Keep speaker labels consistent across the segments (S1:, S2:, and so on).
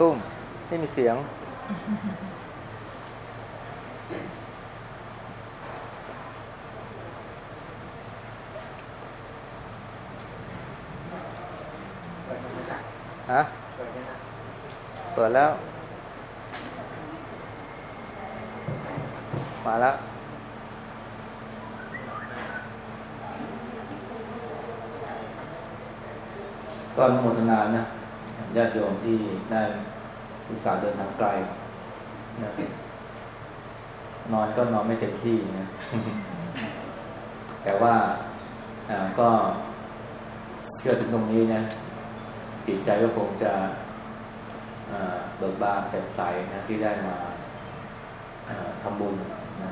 S1: ตุ้มไม่มีเสียง ฮะ เปิดแล้ว มาแล้วก็อนุโมทนานะ ญาติโยมที่ได้อุตส่าห์เดินทางไกลนะนอนก็นอนไม่เต็มที่นะแต่ว่าก็เชื่อถึงตรงนี้นะจิตใจก็คงจะเบิกบานแจ่มใสนะที่ได้มาอ่าทำบุญนะ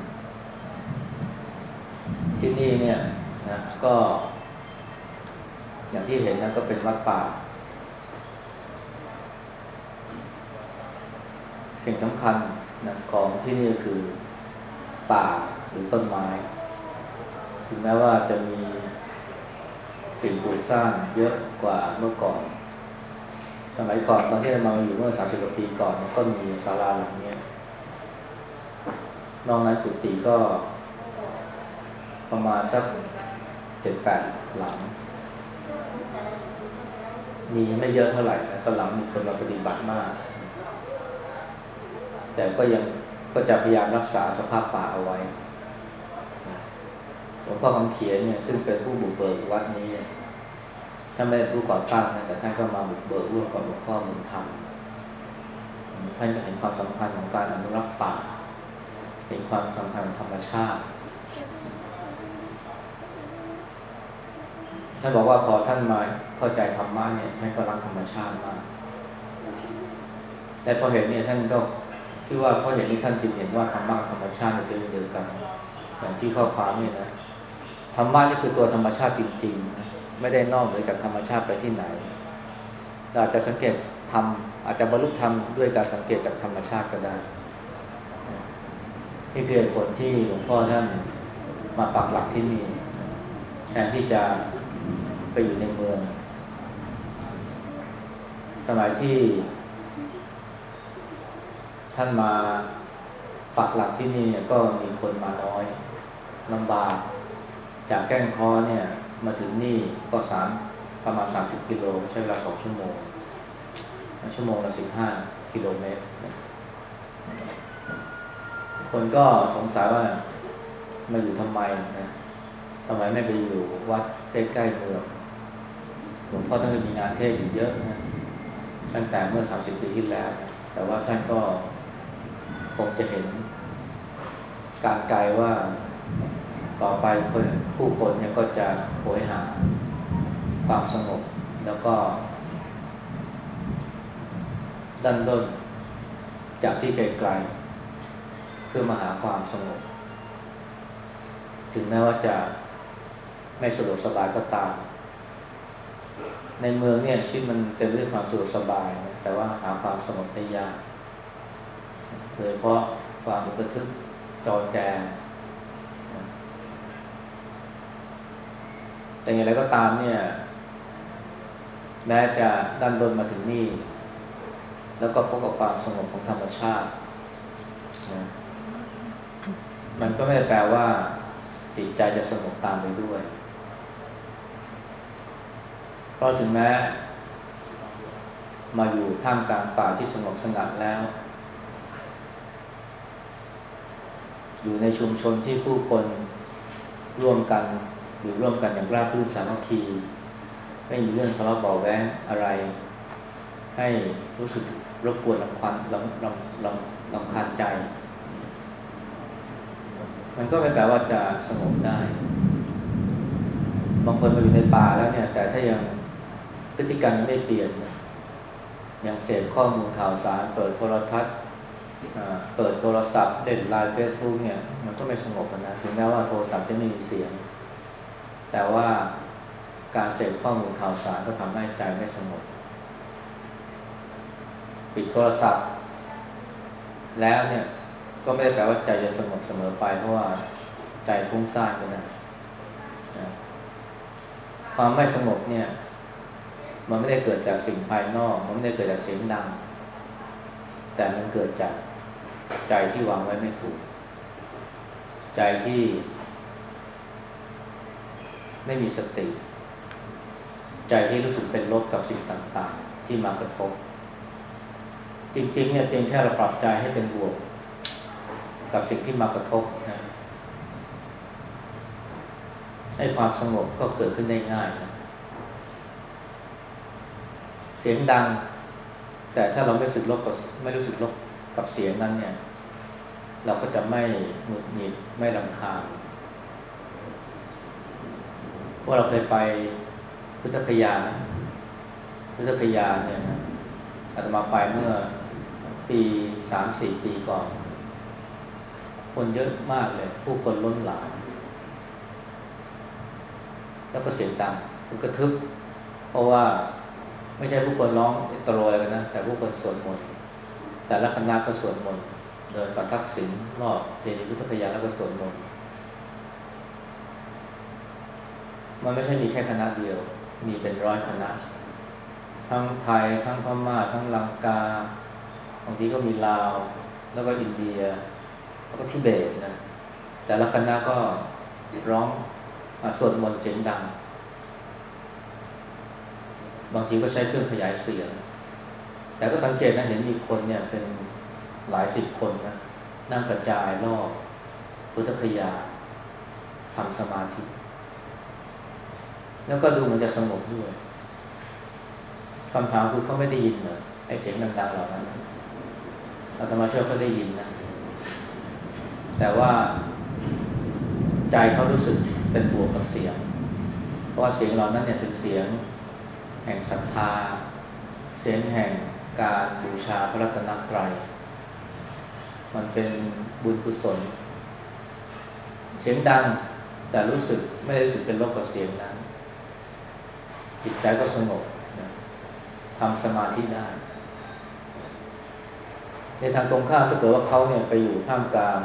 S1: ที่นี่เนี่ยนะก็ อย่างที่เห็นนะก็เป็นวัดป่า สิ่งสำคัญนะของที่นี่คือป่าหรือต้นไม้ ถึงแม้ว่าจะมีสิ่งปลูกสร้างเยอะกว่าเมื่อก่อน สมัยก่อนตอนที่เรามาอยู่เมื่อสามสิบกว่าปีก่อนก็มีศาลาหลังนี้นอกนั้นกุฏิก็ ประมาณสักเจ็ดแปดหลัง มีไม่เยอะเท่าไหร่นะตอนหลังมีคนมาปฏิบัติมาก แต่ก็ยังก็จะพยายามรักษาสภาพป่าเอาไว้หลวงพ่อคำเขียนเนี่ยซึ่งเป็นผู้บุกเบิกวัดนี้ท่านไม่ได้ผู้ก่อตั้งนะแต่ท่านก็มาบุกเบิกร่วมกับหลวงพ่อมุนธรรมท่านก็เห็นความสำคัญของการอนุรักษ์ป่า เห็นความสำคัญธรรมชาติท่านบอกว่าพอท่านมาเข้าใจธรรมะเนี่ยท่านก็รักธรรมชาติมากแต่พอเห็นเนี่ยท่านก็ คิดว่าเพราะเห็นนี้ท่านจึงเห็นว่าธรรมะธรรมชาติเป็นเดียวกันอย่างที่ข้อความนี่นะธรรมะนี่คือตัวธรรมชาติจริงๆนะไม่ได้นอกเหนือจากธรรมชาติไปที่ไหน เราอาจจะสังเกตธรรมอาจจะบรรลุธรรมด้วยการสังเกตจากธรรมชาติก็ได้นี่คือผลที่หลวงพ่อท่านมาปักหลักที่นี่แทนที่จะไปอยู่ในเมือง สมัยที่ ท่านมาปักหลักที่นี่เนี่ยก็มีคนมาน้อยลำบาก จากแก้งคอเนี่ยมาถึงนี่ก็สามประมาณ 30 กิโลใช้เวลาสองชั่วโมง ชั่วโมงละ15กิโลเมตร คนก็สงสัยว่ามาอยู่ทำไมนะทำไมไม่ไปอยู่วัดใกล้ๆเมืองหลวงพ่อท่านก็มีงานเทศอยู่เยอะนะตั้งแต่เมื่อ 30 ปีที่แล้ว แต่ว่าท่านก็ คงจะเห็นการไกลว่าต่อไปคนผู้คนเนี่ยก็จะโหยหาความสงบแล้วก็ดันด้นจากที่ไกลๆเพื่อมาหาความสงบ ถึงแม้ว่าจะไม่สะดวกสบายก็ตาม ในเมืองเนี่ยชีวิตมันเต็มด้วยความสะดวกสบาย แต่ว่าหาความสงบได้ยาก โดยเพราะความกระทึกจอแจแต่อย่างไรก็ตามเนี่ยแม้จะดันดนมาถึงนี่ แล้วก็พบกับความสงบของธรรมชาตินะมันก็ไม่ได้แปลว่า จิตใจจะสงบตามไปด้วย เพราะถึงแม้ มาอยู่ท่ามกลางป่าที่สงบสงัดแล้ว อยู่ในชุมชนที่ผู้คนร่วมกันอยู่ร่วมกันอย่างราบรื่นสามัคคีไม่มีเรื่องทะเลาะเบาแว้งอะไร ให้รู้สึกรบกวนลำควันลำลำลำลำคาญใจ มันก็ไม่แปลว่าจะสงบได้ บางคนมาอยู่ในป่าแล้วเนี่ย แต่ถ้ายังพฤติกรรมไม่เปลี่ยนยังเสพข้อมูลข่าวสาร เปิดโทรทัศน์ เปิดโทรศัพท์เล่นไลน์เฟซบุ๊กเนี่ย มันก็ไม่สงบนะถึงแม้ว่าโทรศัพท์จะไม่มีเสียง แต่ว่าการเสพข้อมูลข่าวสารก็ทำให้ใจไม่สงบ ปิดโทรศัพท์ แล้วเนี่ยก็ไม่ได้แปลว่าใจจะสงบเสมอไป เพราะว่าใจฟุ้งซ่านก็ได้ความไม่สงบเนี่ย มันไม่ได้เกิดจากสิ่งภายนอก มันไม่ได้เกิดจากเสียงดัง แต่มันเกิดจาก ใจที่วางไว้ไม่ถูก ใจที่ ไม่มีสติ ใจที่รู้สึกเป็นลบกับสิ่งต่าง ๆ ที่มากระทบ จริง ๆ เนี่ยเพียงแค่เราปรับใจให้เป็นบวก กับสิ่งที่มากระทบนะให้ความสงบก็เกิดขึ้นได้ง่ายนะเสียงดัง แต่ถ้าเราไม่รู้สึกลบกับไม่รู้สึกลบ กับเสียงนั้นเนี่ย เราก็จะไม่หงุดหงิดไม่ลำคาญว่าเราเคยไปพุทธคยานะพุทธคยาเนี่ยนะอาตมาไปเมื่อปีสามสี่ปีก่อน คนเยอะมากเลย ผู้คนล้นหลามแล้วก็เสียงดังกระทึก เพราะว่าไม่ใช่ผู้คนร้องตโรยกันนะ แต่ผู้คนสวดมนต์ แต่ละคณะก็สวดมนต์เดินประทักษิณรอบเจดีย์พุทธคยาแล้วก็สวดมนต์มันไม่ใช่มีแค่คณะเดียว มีเป็นร้อยคณะ ทั้งไทย ทั้งพม่า ทั้งลังกา บางทีก็มีลาว แล้วก็อินเดีย แล้วก็ทิเบตนะ แต่ละคณะก็ร้องสวดมนต์เสียงดัง บางทีก็ใช้เครื่องขยายเสียง แต่ก็สังเกตนะเห็นมีคนเนี่ยเป็นหลายสิบคนนะนั่งกระจายรอบพุทธคยาทำสมาธิ แล้วก็ดูมันจะสงบด้วยคำถามคือเขาไม่ได้ยินเหรอไอเสียงดังๆเหล่านั้นอาตมาเชื่อเขาได้ยินนะ แต่ว่าใจเขารู้สึกเป็นบวกกับเสียง เพราะว่าเสียงเหล่านั้นเนี่ยเป็นเสียงแห่งศรัทธา เสียงแห่ง การบูชาพระรัตนตรัย มันเป็นบุญกุศล เสียงดังแต่รู้สึกไม่ได้รู้สึกเป็นลบกับเสียงนั้นจิตใจก็สงบทำสมาธิได้ ในทางตรงข้ามถ้าเกิดว่าเขาเนี่ยไปอยู่ท่ามกลาง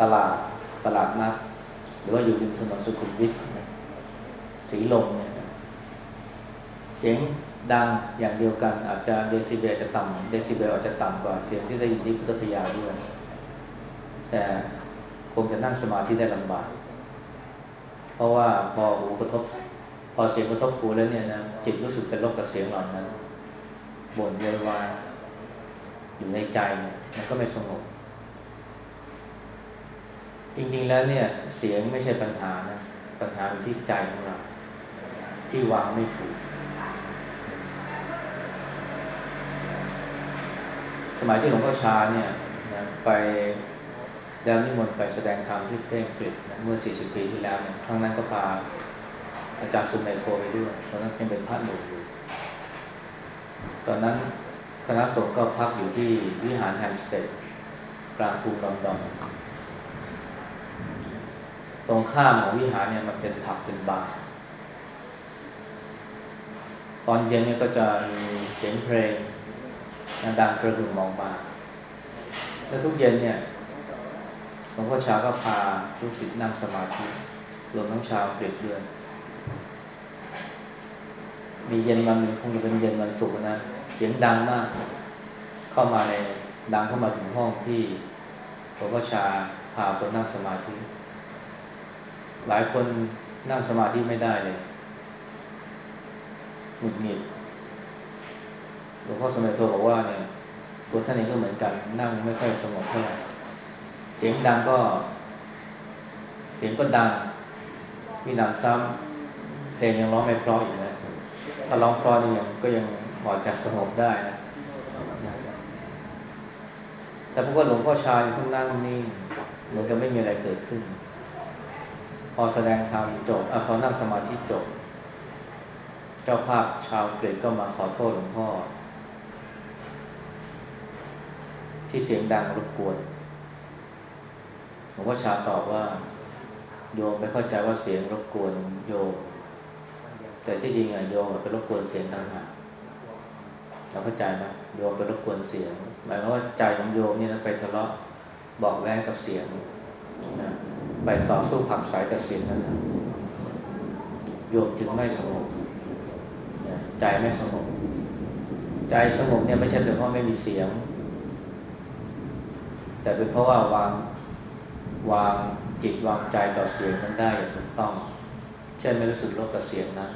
S1: ตลาดตลาดนัดหรือว่าอยู่ริมถนนสุขุมวิทสีลมเนี่ยเสียง ดังอย่างเดียวกันอาจจะเดซิเบลจะต่ำเดซิเบลอาจจะต่ำกว่าเสียงที่ได้ยินที่พุทธคยาด้วย แต่คงจะนั่งสมาธิได้ลำบาก เพราะว่าพอหูกระทบ พอเสียงกระทบหูแล้วเนี่ยนะจิตรู้สึกเป็นลบกับเสียงเหล่านั้นบ่นเยอะวายอยู่ในใจมันก็ไม่สงบ จริงๆแล้วเนี่ยเสียงไม่ใช่ปัญหานะปัญหาอยู่ที่ใจของเราที่วางไม่ถูก สมัยที่หลวงพ่อชาเนี่ยนะไปแล้วนิมนต์ไปแสดงธรรมที่เพ่งกฤษเมื่อ 40 ปีที่แล้วเนี่ยครั้งนั้นก็พาอาจารย์สุนในโทไปด้วยตอนนั้นยังเป็นพระหนุ่มอยู่ตอนนั้นคณะสงฆ์ก็พักอยู่ที่วิหารแฮมสเตดกลางกรุงลอนดอนตรงข้ามของวิหารเนี่ยมันเป็นผับเป็นบาร์ตอนเย็นเนี่ยก็จะมีเสียงเพลง ดังกระหึ่มมองมาแล้วทุกเย็นเนี่ยหลวงพ่อชาก็พาลูกศิษย์นั่งสมาธิรวมทั้งชาวเกรดเดือน มีเย็นวันหนึ่งคงจะเป็นเย็นวันศุกร์นะเสียงดังมาก เข้ามาในดังเข้ามาถึงห้องที่หลวงพ่อชาพาคนนั่งสมาธิ หลายคนนั่งสมาธิไม่ได้เลยหงุดหงิด หลวงพ่อสมัยโทบอกว่าเนี่ยตัวท่านเองก็เหมือนกัน นั่งไม่ค่อยสงบเท่าไหร่เสียงดังก็ เสียงก็ดัง มีหนำซ้ำเพลงยังร้องไม่เพราะอยู่นะถ้าร้องเพราะนี่ยังก็ยังพอจะสงบได้นะแต่พวกหลวงพ่อชายู่างนั่งนี่เหมือนกับไม่มีอะไรเกิดขึ้น พอแสดงธรรมจบอพอนั่งสมาธิจบ เจ้าภาพชาวเกรดก็มาขอโทษหลวงพ่อ ที่เสียงดังรบกวนหลวงพ่อชาตอบว่า โยมไปเข้าใจว่าเสียงรบกวนโยม แต่ที่จริงอะโยมไปรบกวนเสียงต่างหากเราเข้าใจไหมโยมไปรบกวนเสียง หมายความว่าใจของโยมนี่นะไปทะเลาะบอกแว้งกับเสียงนะไปต่อสู้ผักสายกระสินนั้นโยมจึงไม่สงบใจไม่สงบ ใจสงบเนี่ยไม่ใช่เป็นเพราะไม่มีเสียง แต่เป็นเพราะว่าวางวางจิตวางใจต่อเสียงนั้นได้อย่างถูกต้อง เช่นไม่รู้สึกลบกับเสียงนั้น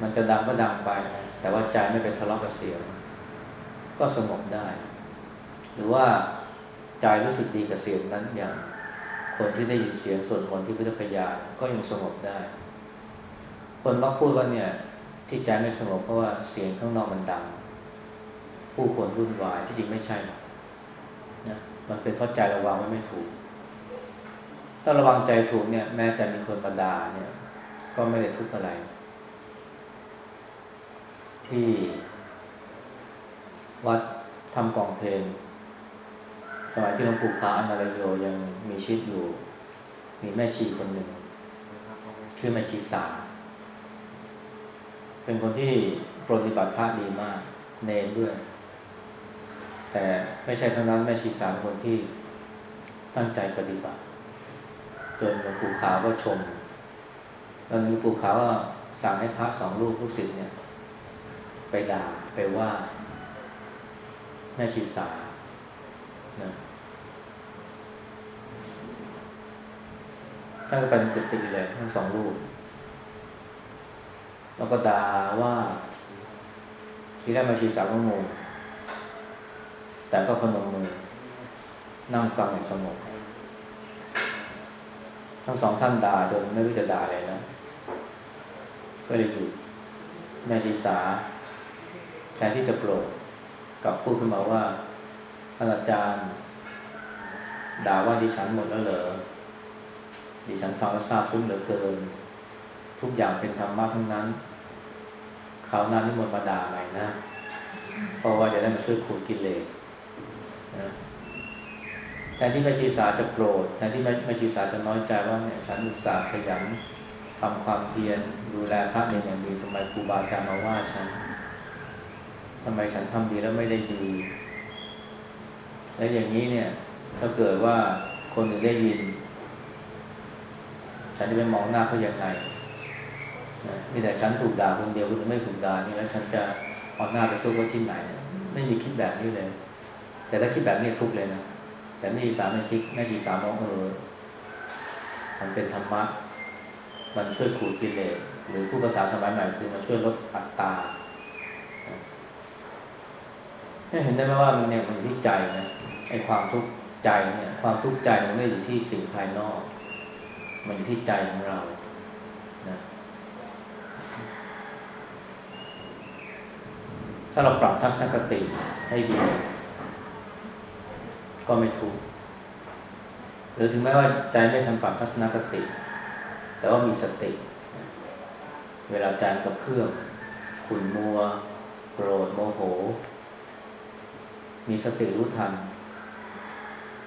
S1: มันจะดังก็ดังไป แต่ว่าใจไม่เป็นทะเลาะกับเสียง ก็สงบได้ หรือว่าใจรู้สึกดีกับเสียงนั้นอย่างคนที่ได้ยินเสียงส่วนมนที่พุทธคยาก็ยังสงบได้ คนมักพูดว่าเนี่ยที่ใจไม่สงบเพราะว่าเสียงข้างนอกมันดัง ผู้คนวุ่นวายที่จริงไม่ใช่หรอก มันเป็นเพราะใจระวังไว้ไม่ถูก ถ้าระวังใจถูกเนี่ย แม้แต่มีคนมาด่าเนี่ย ก็ไม่ได้ทุกข์อะไร ที่วัดทำกล่องเพลง สมัยที่หลวงปู่พระอนาลโยยังมีชีวิตอยู่ มีแม่ชีคนหนึ่ง ชื่อแม่ชีสา เป็นคนที่ปฏิบัติพระดีมาก เนนด้วย แต่ไม่ใช่เท่านั้นแม่ชีสาเป็นคนที่ตั้งใจปฏิบัติจนหลวงปู่ขาวก็ชมตอนนี้หลวงปู่ขาวก็สั่งให้พระสองลูกลูกศิษย์เนี่ย ไปด่าไปว่าแม่ชีสานะท่านก็ไปเป็นกุฏิเลยทั้งสองลูกแล้วก็ด่าว่าที่แรกมาชีสาวก็งง แต่ก็พนมมือนั่งฟังอย่างสงบทั้งสองท่านด่าจนไม่รู้จะด่าอะไรแล้วก็เลยหยุดแม่ชีสาแทนที่จะโกรธกับพูดขึ้นมาว่าท่านอาจารย์ ด่าว่าดิฉันหมดแล้วเหรอดิฉันฟังแล้วทราบซึ้งเหลือเกิน ทุกอย่างเป็นธรรมะทั้งนั้นคราวหน้านี่มนมาด่าใหม่นะ เพราะว่าจะได้มาช่วยขูดกิเลส นะแทนที่แม่ชีสาจะโกรธแทนที่แม่ชีสาจะน้อยใจว่าเนี่ยฉันอุตส่าห์ขยันทำความเพียรดูแลพระเนอย่างดีทำไมครูบาอาจารย์มาว่าฉันทำไมฉันทำดีแล้วไม่ได้ดี แล้วอย่างนี้เนี่ย ถ้าเกิดว่าคนอื่นได้ยิน ฉันจะไปมองหน้าเขาอย่างไรนะมีแต่ฉันถูกด่าคนเดียวคนอื่นไม่ถูกด่านี่แล้ว ฉันจะเอาหน้าไปสู้เขาที่ไหน ไม่มีคิดแบบนี้เลย แต่ถ้าคิดแบบนี้ทุกเลยนะ แต่ไม่มีสามไม่คิดแม่ชีสามมองเออมันเป็นธรรมะ มันช่วยขูดกิเลสหรือผู้ภาษาสมัยใหม่คือมันช่วยลดอัตตาเห็นได้ไหมว่ามันเนี่ยมันอยู่ที่ใจนะไอ้ความทุกข์ใจเนี่ย ความทุกข์ใจมันไม่อยู่ที่สิ่งภายนอก มันอยู่ที่ใจของเรานะถ้าเราปรับทัศนคติให้ดี ก็ไม่ทุกหรือถึงแม้ว่าใจไม่ทำปรับทัศนคติ แต่ว่ามีสติ เวลาใจกับเพื่อมขุนมัว โกรธโมโห มีสติรู้ทัน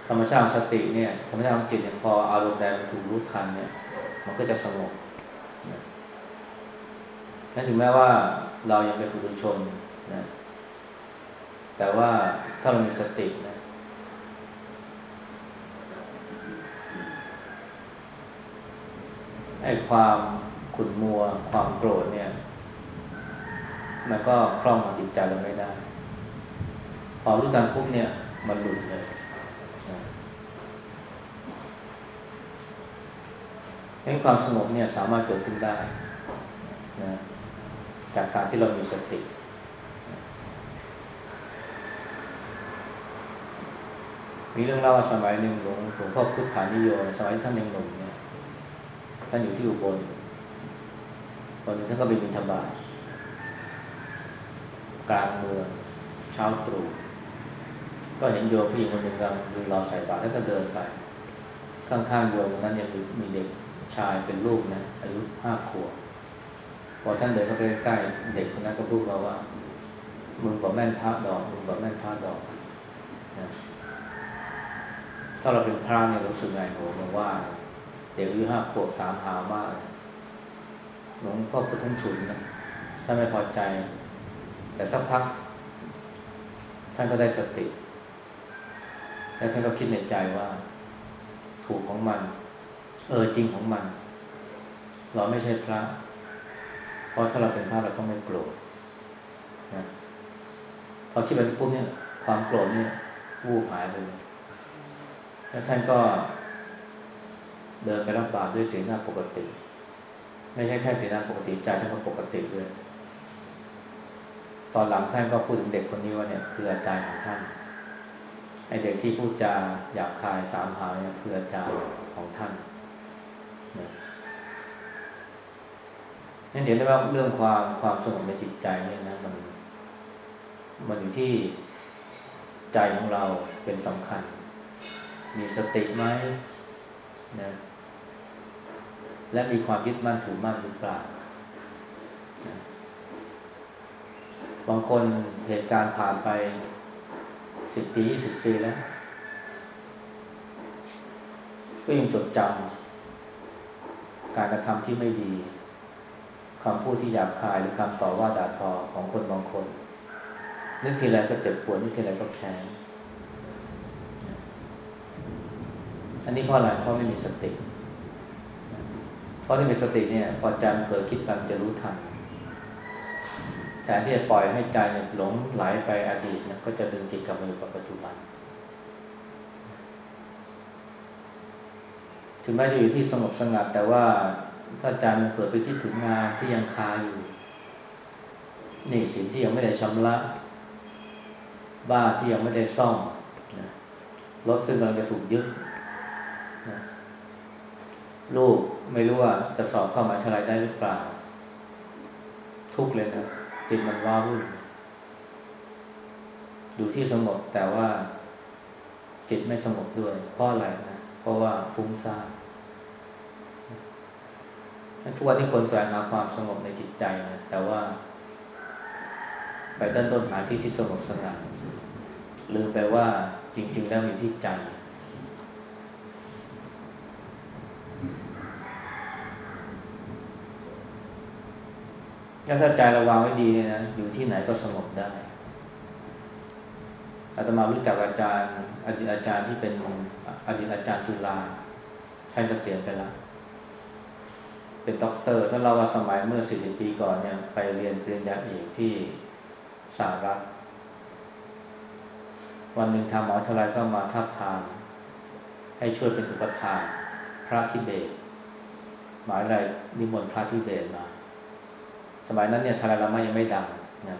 S1: ธรรมชาติของสติเนี่ยธรรมชาติของจิตเนี่ยพออารมณ์ใดมันถูกรู้ทันเนี่ย มันก็จะสงบนั่นถึงแม้ว่าเรายังเป็นผู้ดุชนนะแต่ว่าถ้าเรามีสตินะ ไอ้ความขุ่นมัว ความโกรธเนี่ย มันก็คล่องกับจิตใจเราไม่ได้ พอรู้ทันปุ๊บเนี่ย มันหลุดเลยให้ความสงบเนี่ยสามารถเกิดขึ้นได้นะจากการที่เรามีสติ มีเรื่องเล่าว่าสมัยหนึ่งหลวงหลวงพ่อพุทธานิโยสมัยท่านยังหนุ่มเนี่ยานอยู่ที่อุบลวันนึงท่านก็ไปบินธบาตกลางเมืองเช้าตรู่ก็เห็นโยมผู้หญิงคนหนึ่งกำลังยืนรอใส่บาตรแล้วก็เดินไป ข้างๆโยมนั้นยังมีเด็กชายเป็นลูกนะอายุห้าขวบพอท่านเดินเข้าไปใกล้เด็กคนนั้นก็พูดมาว่ามึงบอกแม่นพระดอกมึงบอกแม่นพระดอกนะถ้าเราเป็นพระเนี่ยรู้สึกไงโหมันว่า เด็กอายุห้าขวบสามหามากหลวงพ่อพุทธฉุนนะท่านไม่พอใจ แต่สักพัก ท่านก็ได้สติ แล้วท่านก็คิดในใจว่า ถูกของมัน เออจริงของมัน เราไม่ใช่พระ เพราะถ้าเราเป็นพระเราต้องไม่โกรธนะพอคิดแบบนี้ปุ๊บเนี่ย ความโกรธเนี่ยวูบหายไปเลยแล้วท่านก็ เดินไปรับบาตรด้วยสีหน้าปกติ ไม่ใช่แค่สีหน้าปกติใจท่านก็ปกติด้วยตอนหลังท่านก็พูดถึงเด็กคนนี้ว่าเนี่ยคืออาจารย์ของท่านไอเด็กที่พูดจาหยาบคายสามหาเนี่ยคืออาจารย์ของท่านนั่นเห็นได้ว่าเรื่องความความสงบในจิตใจเนี่ยนะมันมันอยู่ที่ใจของเราเป็นสำคัญ มีสติไหม นะและมีความยึดมั่นถือมั่นหรือเปล่าบางคนเหตุการณ์ผ่านไปสิบปียี่สิบปีแล้ว ก็ยังจดจำการกระทำที่ไม่ดีคำพูดที่หยาบคายหรือคำต่อว่าด่าทอของคนบางคน นึกทีไรก็เจ็บปวดนึกทีไรก็แค้น อันนี้เพราะอะไรเพราะไม่มีสติ เพราะถ้ามีสติเนี่ย พอใจมันเผลอคิดไปมันจะรู้ทันแทนที่จะปล่อยให้ใจเนี่ยหลงไหลไปอดีตนี่ยก็จะดึงจิตกลับมาอยู่กับปัจจุบัน ถึงแม้จะอยู่ที่สงบสงัด แต่ว่าถ้าใจมันเปิดไปคิดถึงงานที่ยังคาอยู่นี่สินที่ยังไม่ได้ชำระ บ้านที่ยังไม่ได้ซ่อมรถซึ่งกำลังจะถูกยึด ลูกไม่รู้ว่าจะสอบเข้ามาชลัยได้หรือเปล่า ทุกเลยนะจิตมันว้าวุ่นอยู่ที่สงบแต่ว่า จิตไม่สงบด้วย เพราะอะไรนะเพราะว่าฟุ้งซ่านทุกวันที่คนแสวงหาความสงบในจิตใจนะแต่ว่า ไปต้นต้นหาที่ที่สงบสงัดลืมไปว่าจริง ๆ แล้วอยู่ที่ใจ ถ้าใจเราวางไว้ดีเนี่ยนะอยู่ที่ไหนก็สงบได้อาตมารู้จักอาจารย์อาจารย์อาจารย์ที่เป็นอดีตอาจารย์จุฬาท่านเกษียณไปแล้ว เป็นด็อกเตอร์ถ้าเราว่าสมัยเมื่อ 40 ปีก่อนเนี่ย ไปเรียนปริญญาเอกที่สหรัฐ วันหนึ่งทางหมอทลายก็มาทับทามให้ช่วยเป็นอุปถาพระทิเบต หมายอะไรนิมนต์พระทิเบตมา สมัยนั้นเนี่ยทาราลามายังไม่ดังนะ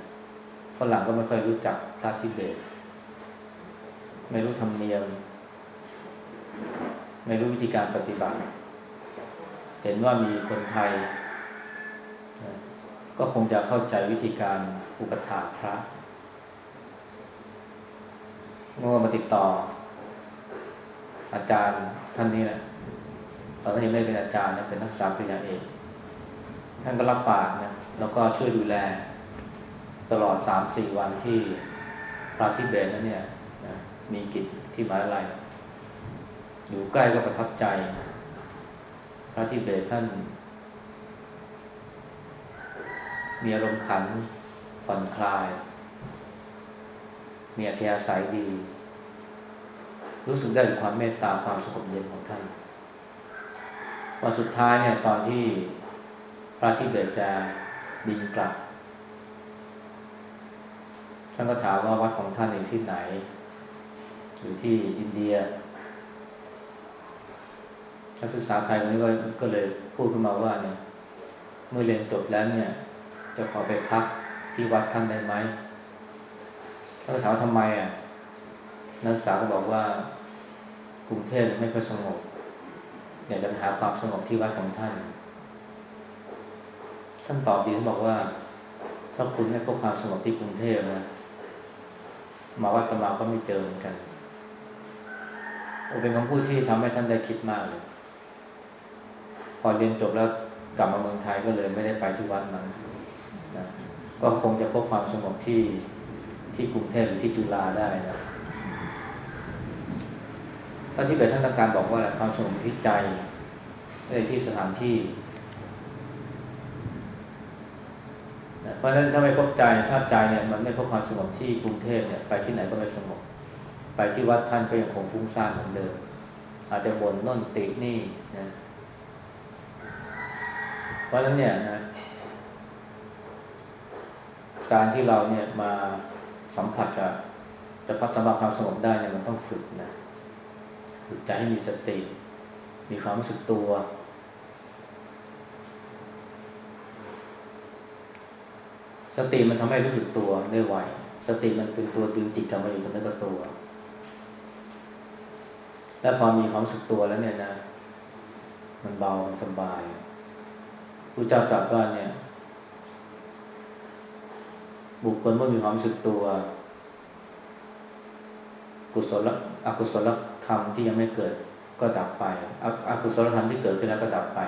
S1: ฝรั่งก็ไม่ค่อยรู้จักพระทิเบต ไม่รู้ธรรมเนียม ไม่รู้วิธีการปฏิบัติ เห็นว่ามีคนไทยนะก็คงจะเข้าใจวิธีการอุปถาพระเมื่อมาติดต่อ อาจารย์ท่านนี้แหละตอนนั้นยังไม่เป็นอาจารย์นะเป็นนักศึกษาปริญญาเอกท่านก็รับปากนะ แล้วก็ช่วยดูแลตลอดสามสี่วันที่พระทิเบตนั้นเนี่ยนะมีกิจที่หมายอะไรอยู่ใกล้ก็ประทับใจ พระทิเบตท่าน มีอารมณ์ขันผ่อนคลาย มีอัธยาศัยดี รู้สึกได้ถึงความเมตตาความสงบเย็นของท่านวันสุดท้ายเนี่ยตอนที่พระทิเบตจะ บินกลับ ท่านก็ถามว่าวัดของท่านอยู่ที่ไหน อยู่ที่อินเดียนักศึกษาไทยคนนี้ก็ก็เลยพูดขึ้นมาว่าเนี่ยเมื่อเรียนจบแล้วเนี่ย จะขอไปพักที่วัดท่านได้ไหมท่านก็ถามว่าทำไมอะนักศึกษาก็บอกว่ากรุงเทพไม่ค่อยสงบอยากจะไปหาความสงบที่วัดของท่าน ท่านตอบดีท่านบอกว่า ถ้าคุณให้พบความสงบที่กรุงเทพนะมาวัดตมาก็ไม่เจอเหมือนกันโอเป็นคำพูดที่ทำให้ท่านได้คิดมากเลย พอเรียนจบแล้วกลับมาเมืองไทยก็เลยไม่ได้ไปที่วัดนั้นนะก็คงจะพบความสงบที่ที่กรุงเทพหรือที่จุฬาได้นะถ้าที่เกิดท่านต้องการบอกว่าความสงบที่ใจในที่สถานที่เพ ราะฉะนั้นถ้าไม่พบใจถ้าใจเนี่ยมันไม่พบความสงบที่กรุงเทพเนี่ยไปที่ไหนก็ไม่สงบไปที่วัดท่านก็ยังคงฟุ้งซ่านเหมือนเดิม อาจจะบ่นน่นตินี่นะเพราะฉะนั้นเนี่ยนะการที่เราเนี่ยมาสัมผัสกับจะพัฒนาความสงบได้เนี่ยมันต้องฝึกนะฝึกใจให้มีสติ มีความรู้สึกตัว สติมันทำให้รู้สึกตัวได้ไวสติมันเป็นตัวดึงจิตกลับมาอยู่กับเนื้อกับตัว และพอมีความรู้สึกตัวแล้วเนี่ยนะ มันเบามันสบายผู้เจ้าตรัสว่าเนี่ย บุคคลเมื่อมีความรู้สึกตัว กุศลอกุศลธรรมที่ยังไม่เกิดก็ดับไปออกุศลธรรมที่เกิดขึ้นแล้วก็ดับไป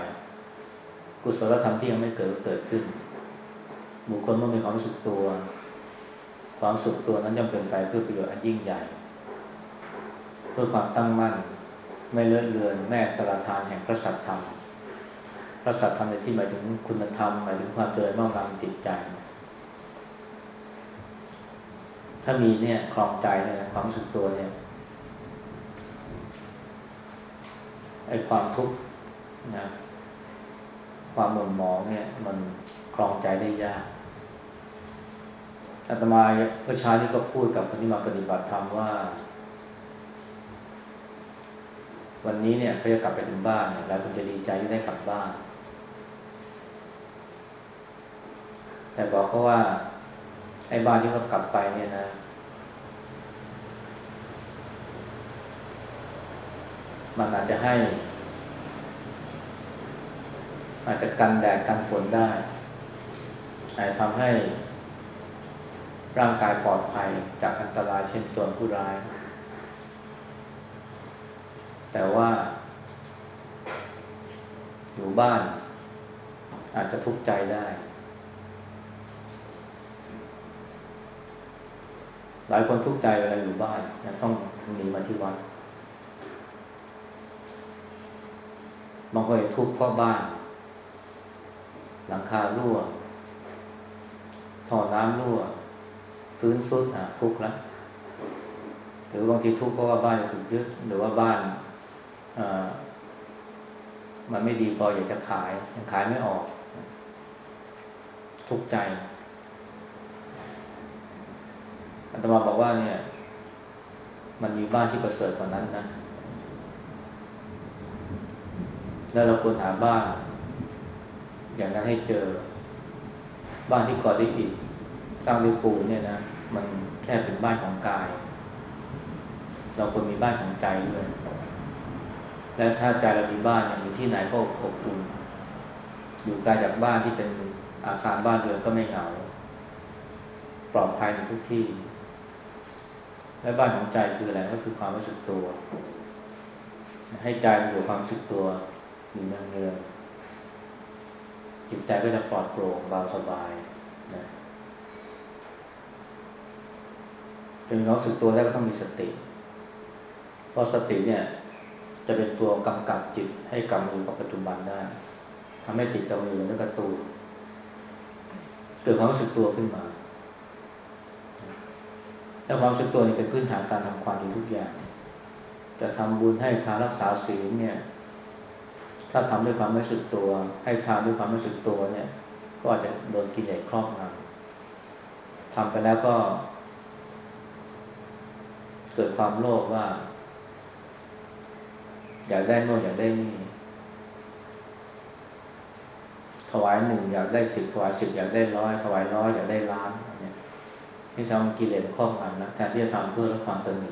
S1: กุศลธรรมที่ยังไม่เกิดก็เกิดขึ้น บุคคลเมื่อมีความรู้สึกตัว ความสุขตัวนั้นย่อมเป็นไปเพื่อประโยชน์อันยิ่งใหญ่ เพื่อความตั้งมั่น ไม่เลื่อนเลือนแม่ตราทานแห่งพระสัตธรรมพระสัตธรรมในที่หมายถึงคุณธรรมหมายถึงความเจริญมากงามจิตใจ ถ้ามีเนี่ยคลองใจเนี่ยความรู้สึกตัวเนี่ยไอ้ความทุกข์นะความหม่นหมองเนี่ยมันคลองใจได้ยาก อาตมาเมื่อเช้านี้ก็พูดกับคนที่มาปฏิบัติธรรมว่า วันนี้เนี่ยเขาจะกลับไปถึงบ้านแล้วคุณจะดีใจที่ได้กลับบ้าน แต่บอกเขาว่าไอ้บ้านที่เขากลับไปเนี่ยนะ มันอาจจะให้ อาจจะกันแดดกันฝนได้อาจทำให้ ร่างกายปลอดภัยจากอันตรายเช่นโจรผู้ร้าย แต่ว่าอยู่บ้านอาจจะทุกข์ใจได้ หลายคนทุกข์ใจเวลาอยู่บ้านต้องหนีมาที่วัดบางคนทุกข์เพราะบ้าน หลังคารั่วท่อน้ำรั่ว พื้นซุดอะทุกข์แล้วหรือบางทีทุกข์เพราะว่าบ้านถูกยึดหรือว่าบ้านมันไม่ดีพออยากจะขายยังขายไม่ออก ทุกข์ใจอาตมาบอกว่าเนี่ย มันมีบ้านที่ประเสริฐกว่านั้นนะ แล้วเราควรหาบ้าน อย่างนั้นให้เจอ บ้านที่ก่อด้วยอิฐ สร้างด้วยปูนเนี่ยนะมันแค่เป็นบ้านของกาย เราควรมีบ้านของใจด้วย และถ้าใจเรามีบ้านอยู่ที่ไหนก็อบอุ่นอยู่ไกลจากบ้านที่เป็นอาคารบ้านเรือนก็ไม่เหงาปลอดภัยในทุกที่ และบ้านของใจคืออะไรก็คือความรู้สึกตัว ให้ใจมันอยู่ความรู้สึกตัวอยู่เนืองๆจิตใจก็จะปลอดโปร่งเบาสบาย นะเป็นความรู้สึกตัวแล้ก็ต้องมีสติ เพราะสติเนี่ยจะเป็นตัวกำกับจิตให้กลับมาอยู่กับปัจจุบันได้ทำให้จิตกลับมาอยู่ในกระตูเกิดความรู้สึกตัวขึ้นมา แล้วความรู้สึกตัวนี่เป็นพื้นฐานการทำความดีทุกอย่าง จะทำบุญให้ทานรักษาศีลเนี่ย ถ้าทำด้วยความรู้สึกตัว ให้ทานด้วยความรู้สึกตัวเนี่ย ก็อาจจะโดนกิเลสครอบงำทำไปแล้วก็ เกิดความโลภว่า อยากได้โน่นอยากได้นี่ถวายหนึ่งอยากได้สิบถวายสิบอยากได้ร้อยถวายร้อยอยากได้ล้านเนี่ยที่ชาวกิเลสครอบงำนะแทนที่จะทำเพื่อความตนี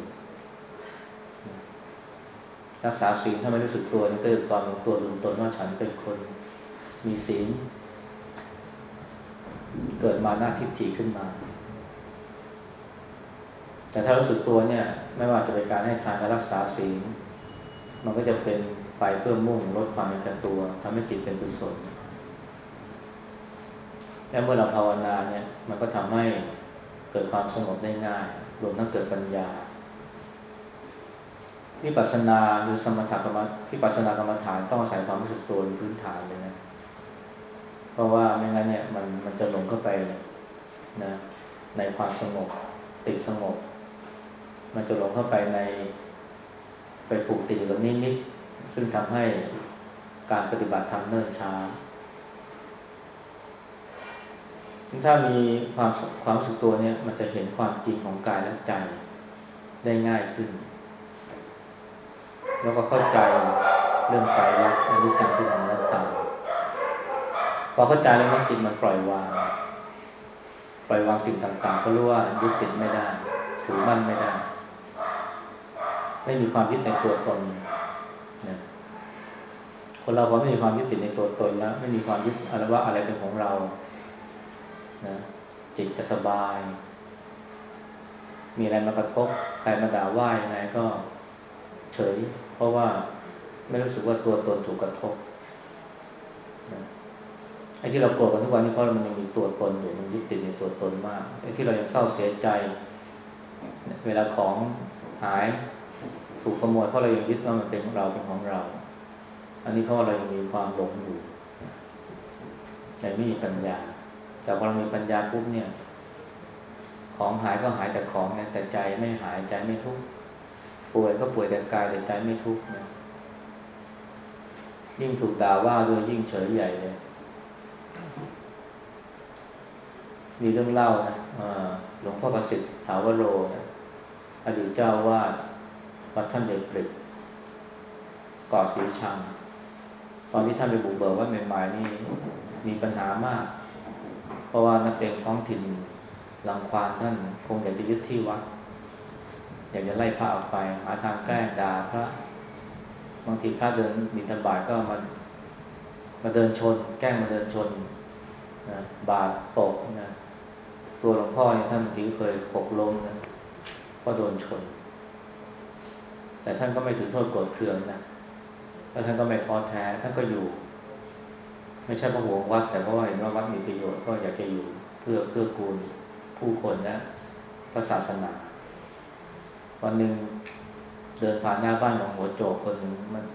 S1: รักษาศีลถ้าไม่รู้สึกตัวนี่ก็จะกลายเป็นตัวลืมตนว่าฉันเป็นคนมีศีลเกิดมาหน้าทิฏฐิขึ้นมา แต่ถ้ารู้สึกตัวเนี่ยไม่ว่าจะเป็นการให้ทานการรักษาศีลมันก็จะเป็นไปเพื่อมุ่งลดความเป็นกันตัวทำให้จิตเป็นกุศลและเมื่อเราภาวนาเนี่ยมันก็ทำให้เกิดความสงบได้ง่ายรวมทั้งเกิดปัญญาวิปัสสนาหรือสมถกรรมวิปัสสนากรรมฐานต้องอาศัยความรู้สึกตัวเป็นพื้นฐานเลยนะเพราะว่าไม่งั้นเนี่ยมันมันจะหลงเข้าไปนะในความสงบติดสงบ มันจะหลงเข้าไปในไปผูกติดอยู่กับนิมิตซึ่งทำให้การปฏิบัติธรรมเนิ่นช้าถ้ามีความความสึกตัวเนี่ยมันจะเห็นความจริงของกายและใจได้ง่ายขึ้น แล้วก็เข้าใจเรื่องไตรลักษณ์อนิจจังทุกขังอนัตตาพอเข้าใจแล้วมันจิตมันปล่อยวาง ปล่อยวางสิ่งต่างๆ ก็รู้ว่ายึดติดไม่ได้ ถือมั่นไม่ได้ ไม่มีความยึดในตัวตนนะคนเราพอไม่มีความยึดติดในตัวตนแล้ว ไม่มีความยึดอะไรว่าอะไรเป็นของเรานะจิตจะสบาย มีอะไรมากระทบ ใครมาด่าว่ายังไงก็เฉย เพราะว่าไม่รู้สึกว่าตัวตนถูกกระทบนะไอ้ที่เราโกรธกันทุกวันนี้เพราะมันยังมีตัวตนอยู่มันยึดติดในตัวตนมากไอ้ที่เรายังเศร้าเสียใจ เวลาของหาย ถูกขโมยเพราะเรายังยึดว่ามันเป็นของเราเป็นของเรา อันนี้เพราะเรายังมีความหลงอยู่ใจไม่มีปัญญาแต่พอเรามีปัญญาปุ๊บเนี่ย ของหายก็หายแต่ของเนี่ยแต่ใจไม่หายใจไม่ทุกข์ป่วยก็ป่วยแต่กายแต่ใจไม่ทุกข์เนี่ยยิ่งถูกด่าว่าด้วยยิ่งเฉยใหญ่เลยมีเรื่องเล่านะหลวงพ่อประสิทธิ์ถาวโรนะอดีตเจ้าวาด วัดท่านเดปริกก่อสีชัง ตอนที่ท่านไปบุกเบิกวัดใหม่ๆนี่มีปัญหามาก เพราะว่านักเตงท้องถิ่นลังควานท่านคงอยากจะยึดที่วัดอยากจะไล่พระออกไป หาทางแกล้งด่าพระบางทีพระเดินบิณฑบาตก็มามาเดินชน แกล้งมาเดินชนนะบาดปกนะตัวหลวงพ่อเนี่ยท่านที่เคยปกล้มนะเพราะโดนชน แต่ท่านก็ไม่ถือโทษโกรธเคืองนะแล้วท่านก็ไม่ท้อแท้ท่านก็อยู่ ไม่ใช่เพราะหวงวัด แต่เพราะว่าเห็นว่าวัดมีประโยชน์ก็อยากจะอยู่เพื่อเพื่อกูลผู้คนและพระศาสนา วันหนึ่งเดินผ่านหน้าบ้านของหัวโจกคนหนึ่งมัน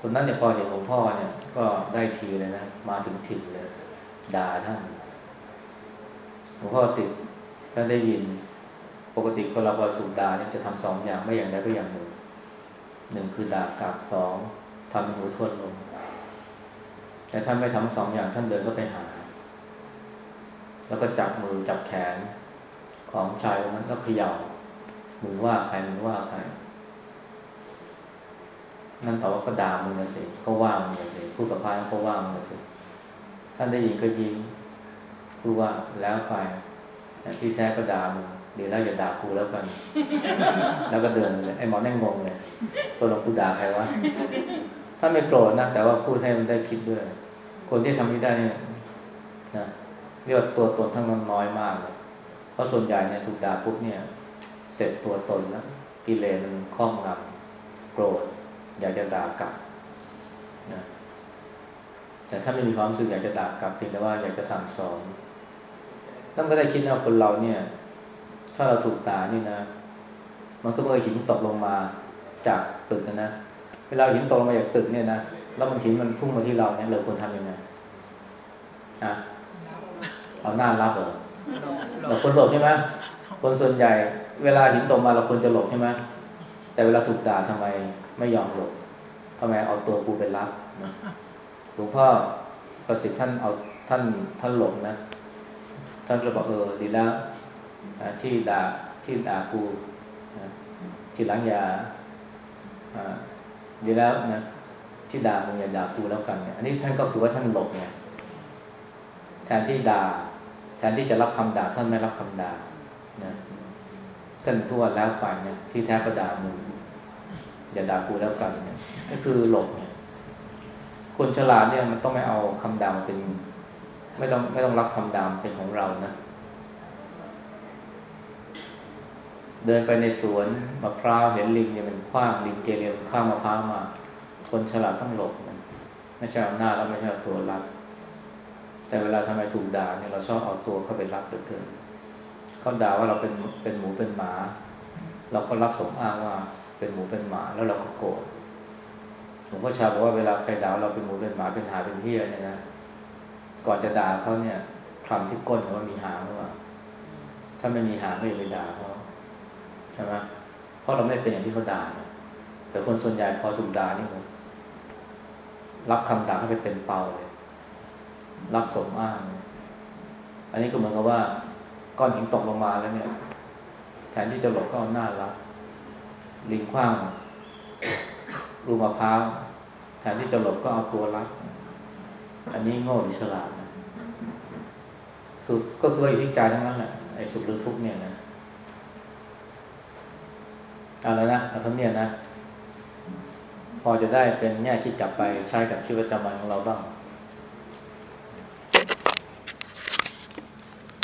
S1: คนนั้นเนี่ยพอเห็นหลวงพ่อเนี่ย ก็ได้ทีเลยนะมาถึงถิ่นเลยด่าท่านหลวงพ่อสิท่านได้ยิน ปกติคนเราพอถูกด่าเนี่ยจะทำสองอย่างไม่อย่างใดก็อย่างหนึ่งหนึ่งคือด่ากลับสองทำหูทวนลง แต่ท่านไม่ทำสองอย่างท่านเดินก็ไปหา แล้วก็จับมือจับแขนของชายคนนั้นแล้วเขย่ามึงว่าใครมึงว่าใครนั่นแตอบว่าก็ด่ามึงนะสิก็ว่ามึงนะสิพูดกับพายก็ว่ามึงนะสิท่านได้ยินก็ยิ้มพูดว่าแล้วไปที่แท้ก็ด่ามึง เดี๋ยวแล้วอย่าด่ากูแล้วกัน แล้วก็เดินเลยไอ้หมอแม่งงงเลยตัวเรากูด่าใครวะถ้าไม่โกรธนะแต่ว่าพูดให้มันได้คิดด้วย คนที่ทำไม่ได้เนี่ยนะเรียกว่าตัวตนทั้งนั้นน้อยมากเลยเพราะส่วนใหญ่เนี่ยถูกด่าปุ๊บเนี่ย เสร็จตัวตนแล้วกิเลสมันครอบงำโกรธ อยากจะด่ากลับนะแต่ถ้าไม่มีความรู้สึกอยากจะด่ากลับเพียงแต่ว่าอยากจะสั่งสอนต้องก็ได้คิดว่าคนเราเนี่ย ถ้าเราถูกด่านี่นะ มันก็เมื่อหินตกลงมาจากตึกนะ เวลาหินตกลงมาจากตึกเนี่ยนะ แล้วมันหินมันพุ่งมาที่เราเนี่ยเราควรทำยังไงอะเอาหน้ารับเหรอเราควรหลบใช่ไหมคนส่วนใหญ่ เวลาหินตกมาเราควรจะหลบใช่ไหมแต่เวลาถูกด่าทำไมไม่ยอมหลบทำไมเอาตัวปูเป็นรับนะหลวงพ่อประสิทธิ์ท่านเอาท่านท่านหลบนะ ท่านก็บอกเออดีแล้ว ที่ด่าที่ด่ากูที่หลังอย่าดีแล้วนะที่ด่ามึงอย่าด่ากูแล้วกันเนี่ยอันนี้ท่านก็คือว่าท่านหลบไงแทนที่ด่าแทนที่จะรับคำด่าท่านไม่รับคำด่านะท่านพูดว่าแล้วไปเนี่ยที่แท้ก็ด่ามึงอย่าด่ากูแล้วกันเนี่ยก็คือหลบเนี่ยคนฉลาดเนี่ยมันต้องไม่เอาคำด่ามาเป็น ไม่ต้องไม่ต้องรับคำด่าเป็นของเรานะ เดินไปในสวนมะพร้าวเห็นลิงเนี่ยมันคว้างลิงเกเรคว้างมะพร้าวมา คนฉลาดต้องหลบนะไม่ใช่เอาหน้าแล้วไม่ใช่เอาตัวรับ แต่เวลาทำไมถูกด่าเนี่ยเราชอบเอาตัวเข้าไปรับเหลือเกินเขาด่าว่าเราเป็นเป็นหมูเป็นหมา เราก็รับสมอ้างว่าเป็นหมูเป็นหมาแล้วเราก็โกรธผมก็ชาบอกว่าเวลาใครด่าเราเป็นหมูเป็นหมาเป็นหาเป็นเหี้ยเนี่ยนะก่อนจะด่าเขาเนี่ยคลำที่ก้นว่ามีหางหรือเปล่าถ้าไม่มีหางก็อย่าไปด่าเขา ใช่ไหมเพราะเราไม่เป็นอย่างที่เขาด่าแต่คนส่วนใหญ่พอถูกด่านี่ผมรับคำด่าเข้าไปเป็นเป่าเลย รับสมอ้างอันนี้ก็เหมือนกับว่า ก้อนหินตกลงมาแล้วเนี่ย แทนที่จะหลบก็เอาหน้ารับ ลิงคว้างรูมะพร้าวแทนที่จะหลบก็เอาตัวรัดอันนี้โง่หรือฉลาดนะคือก็คืออยู่ที่ใจทั้งนั้นแหละไอ้สุขหรือทุกข์เนี่ยนะ อาแล้วนะเอาทั้งเนี่ยนะ พอจะได้เป็นแง่คิดกลับไปใช้กับชีวิตประจำวันของเราบ้าง